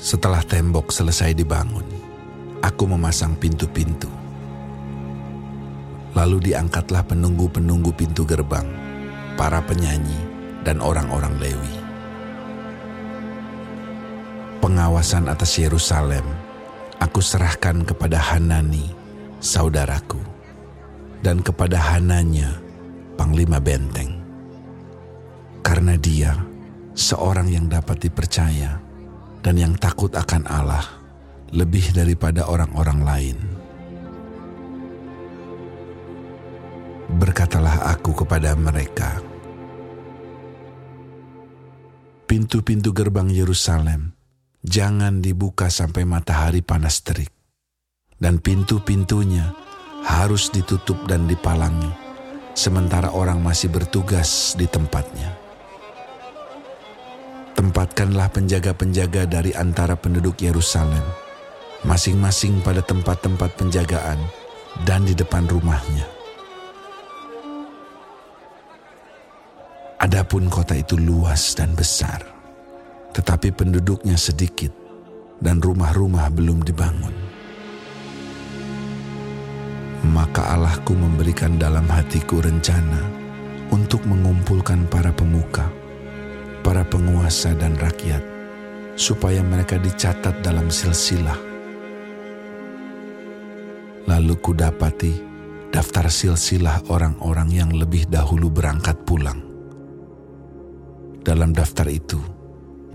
Setelah tembok selesai dibangun, aku memasang pintu-pintu. Lalu diangkatlah penunggu-penunggu pintu gerbang, para penyanyi, dan orang-orang Lewi. Pengawasan atas Yerusalem aku serahkan kepada Hanani, saudaraku, dan kepada Hananya, panglima benteng. Karena dia seorang yang dapat dipercaya dan yang takut akan Allah lebih daripada orang-orang lain. Berkatalah aku kepada mereka, pintu-pintu gerbang Yerusalem jangan dibuka sampai matahari panas terik, dan pintu-pintunya harus ditutup dan dipalangi, sementara orang masih bertugas di tempatnya. Tempatkanlah penjaga-penjaga dari antara penduduk Yerusalem, masing-masing pada tempat-tempat penjagaan dan di depan rumahnya. Adapun kota itu luas dan besar, tetapi penduduknya sedikit dan rumah-rumah belum dibangun. Maka Allahku memberikan dalam hatiku rencana untuk mengumpulkan para pemuka, para penguasa dan rakyat, supaya mereka dicatat dalam silsilah. Lalu kudapati daftar silsilah orang-orang yang lebih dahulu berangkat pulang dalam daftar itu,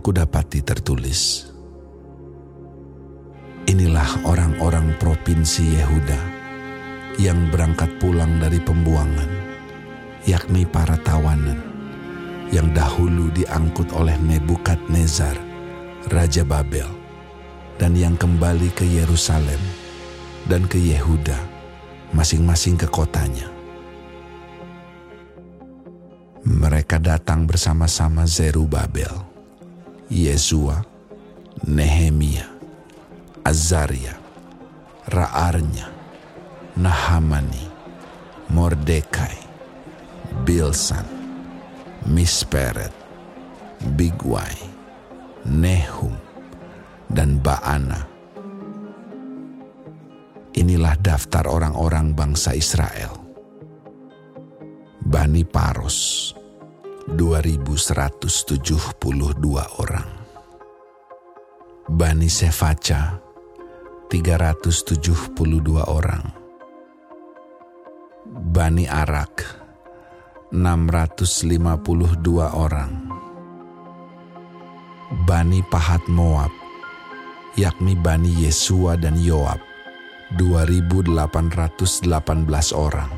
kudapati tertulis, Inilah orang-orang provinsi Yehuda yang berangkat pulang dari pembuangan, yakni para tawanan yang dahulu diangkut oleh Nebukadnezar, Raja Babel, dan yang kembali ke Yerusalem dan ke Yehuda, masing-masing ke kotanya. Mereka datang bersama-sama Zerubabel, Yesua, Nehemia, Azaria, Ra'arnya, Nahamani, Mordekai, Bilsan, Misperet, Bigwai, Nehum, dan Baana. Inilah daftar orang-orang bangsa Israel. Bani Paros 2172 orang Bani Sefaca 372 orang Bani Arak 652 orang. Bani Pahat Moab yakni Bani Yesua dan Yoab 2818 orang.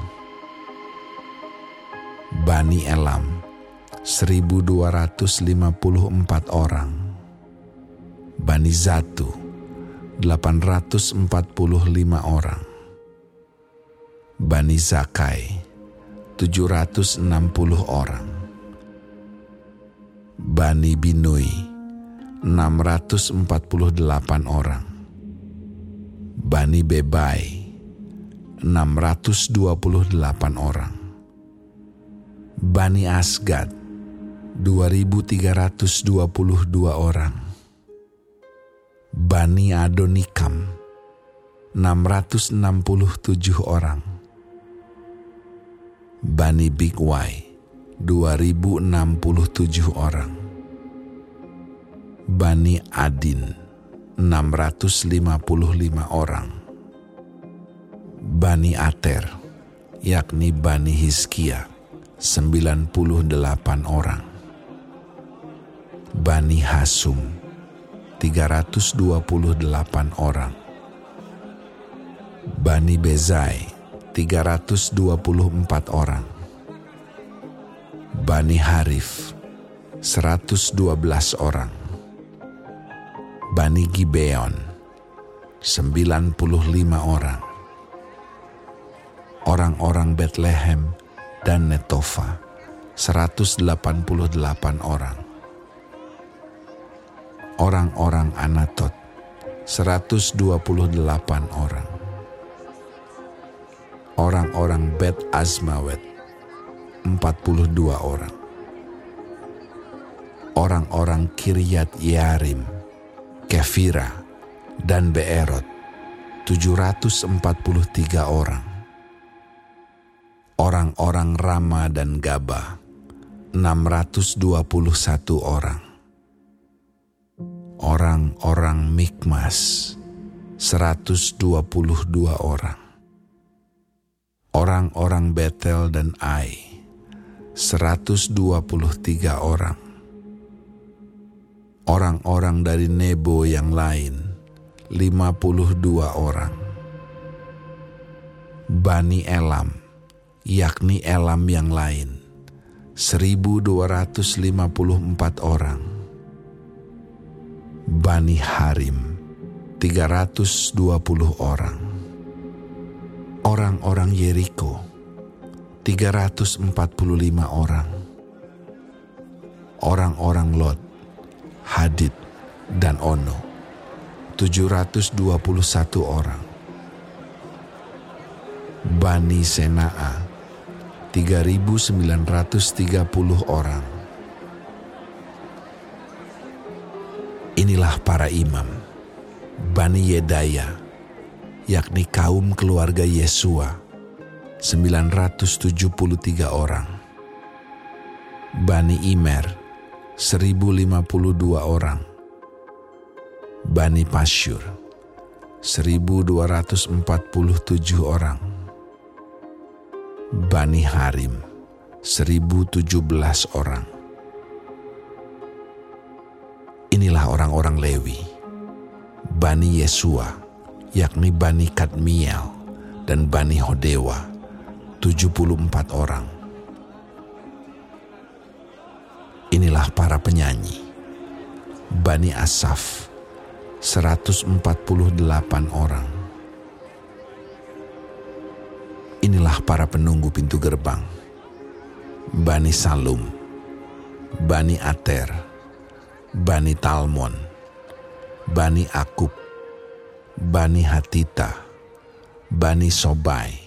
Bani Elam 1254 orang. Bani Zatu 845 orang. Bani Zakai 760 orang. Bani Binui 648 orang. Bani Bebai 628 orang. Bani Asgad 2322 orang. Bani Adonikam 667 orang Bani Bigwai 2067 orang Bani Adin 655 orang Bani Ater yakni Bani Hizkia 98 orang. Bani Hasum 328 orang. Bani Bezai 324 orang. Bani Harif 112 orang. Bani Gibeon 95 orang. Orang-orang Bethlehem dan Netofa 188 orang. Orang-orang Anatot 128 orang. Orang-orang Bet Azmawet 42 orang. Orang-orang Kiryat Yarim, Kefira, dan Beerot 743 orang. Orang-orang Rama dan Gaba 621 orang. Orang-orang Mikmas 122 orang. Orang-orang Betel dan Ai 123 orang. Orang-orang dari Nebo yang lain 52 orang. Bani Elam, yakni Elam yang lain, 1254 orang. Bani Harim, 320 orang. Orang-orang Yeriko, 345 orang. Orang-orang Lot, Hadid, dan Ono, 721 orang. Bani Senaa 3930 orang. Inilah para imam, Bani Yedaya, yakni kaum keluarga Yesua, 973 orang. Bani Imer, 1052 orang. Bani Pasyur 1247 orang Bani Harim 1017 orang Inilah orang-orang Lewi Bani Yesua yakni Bani Kadmiel dan Bani Hodewa 74 orang Inilah para penyanyi Bani Asaf 148 orang. Inilah para penunggu pintu gerbang. Bani Salum, Bani Ater, Bani Talmon, Bani Akub, Bani Hatita, Bani Sobai,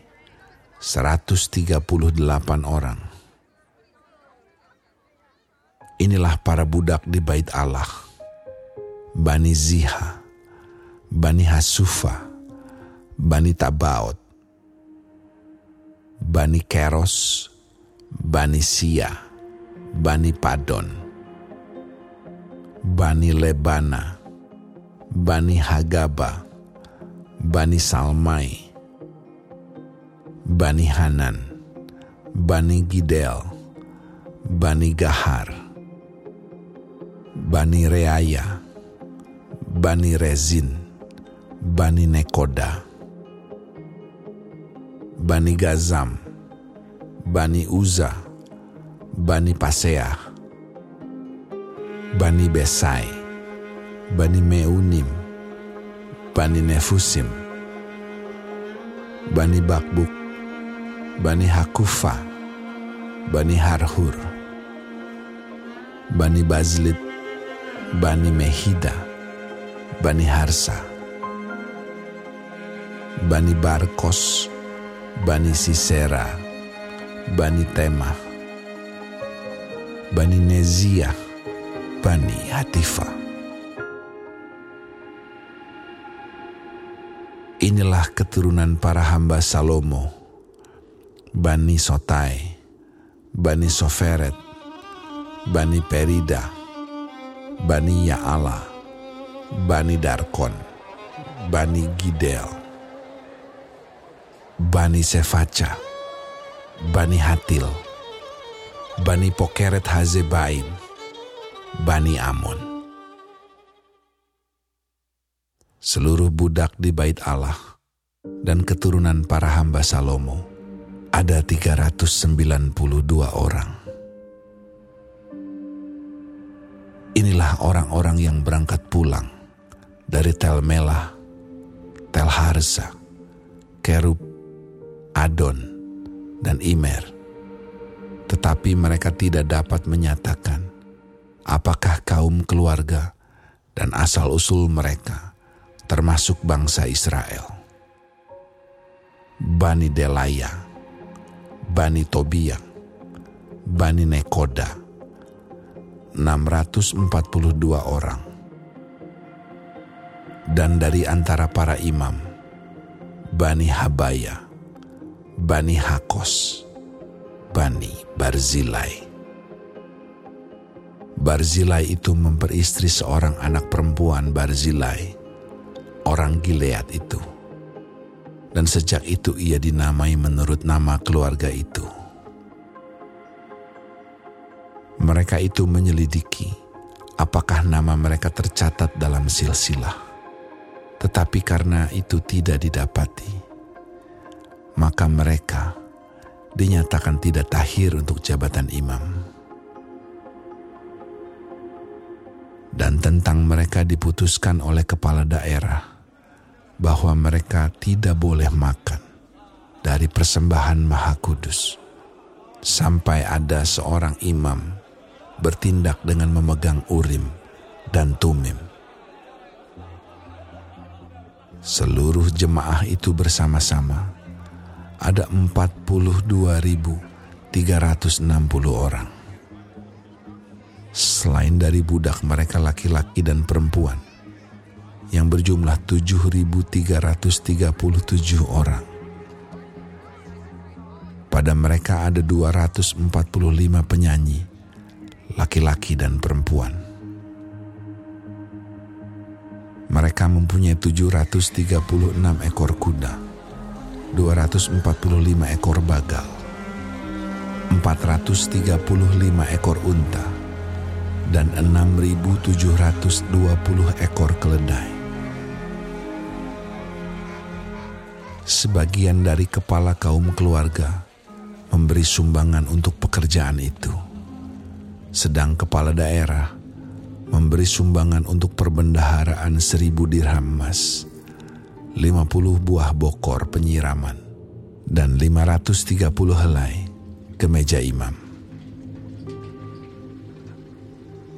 138 orang. Inilah para budak di bait Allah Bani Ziha, Bani Hasufa, Bani Tabaot, Bani Keros, Bani Sia, Bani Padon, Bani Lebana, Bani Hagaba, Bani Salmai, Bani Hanan, Bani Gidel, Bani Gahar, Bani Reaya, Bani Rezin, Bani Nekoda, Bani Gazam, Bani Uza, Bani Pasea, Bani Besai, Bani Meunim, Bani Nefusim, Bani Bakbuk, Bani Hakufa, Bani Harhur, Bani Bazlit, Bani Mehida, Bani Harsa, Bani Barkos, Bani Sisera, Bani Tema, Bani Nezia, Bani Hatifa. Inilah keturunan para hamba Salomo, Bani Sotai, Bani Soferet, Bani Perida, Bani Ya'ala, Bani Darkon, Bani Gidel, Bani Sefaca, Bani Hatil, Bani Pokeret Hazebaim, Bani Amon. Seluruh budak di bait Allah dan keturunan para hamba Salomo ada 392 orang. Inilah orang-orang yang berangkat pulang dari Tel Melah, Tel Harza, Kerub, Adon, dan Imer. Tetapi mereka tidak dapat menyatakan apakah kaum keluarga dan asal-usul mereka termasuk bangsa Israel. Bani Delaya, Bani Tobia, Bani Nekoda, 642 orang Dan dari antara para imam, Bani Habaya, Bani Hakos, Bani Barzilai. Barzilai itu memperistri seorang anak perempuan Barzilai, orang Gilead itu. Dan sejak itu ia dinamai menurut nama keluarga itu. Mereka itu menyelidiki apakah nama mereka tercatat dalam silsilah tetapi karena itu tidak didapati, maka mereka dinyatakan tidak tahir untuk jabatan imam. Dan tentang mereka diputuskan oleh kepala daerah bahwa mereka tidak boleh makan dari persembahan Maha Kudus. Sampai ada seorang imam bertindak dengan memegang urim dan tumim. Seluruh jemaah itu bersama-sama. Ada 42.360 orang. Selain dari budak mereka laki-laki dan perempuan yang berjumlah 7.337 orang. Pada mereka ada 245 penyanyi, laki-laki dan perempuan Mereka mempunyai 736 ekor kuda, 245 ekor bagal, 435 ekor unta, dan 6.720 ekor keledai. Sebagian dari kepala kaum keluarga memberi sumbangan untuk pekerjaan itu, sedang kepala daerah memberi sumbangan untuk perbendaharaan seribu dirham emas, 50 buah bokor penyiraman, dan 530 helai ke meja imam.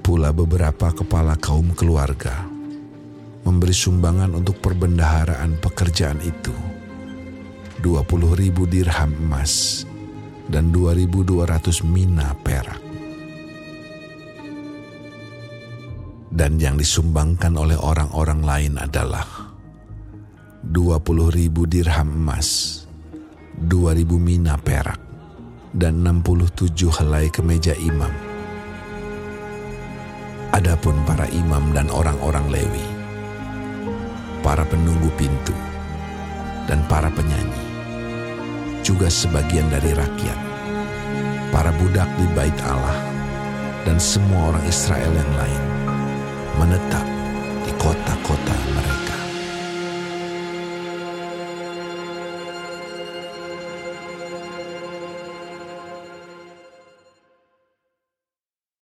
Pula beberapa kepala kaum keluarga memberi sumbangan untuk perbendaharaan pekerjaan itu, 20 ribu dirham emas dan 2.200 mina perak. dan yang disumbangkan oleh orang-orang lain adalah 20 ribu dirham emas, 2 ribu mina perak, dan 67 helai kemeja imam. Adapun para imam dan orang-orang Lewi, para penunggu pintu, dan para penyanyi, juga sebagian dari rakyat, para budak di bait Allah, dan semua orang Israel yang lain menetap di kota-kota mereka.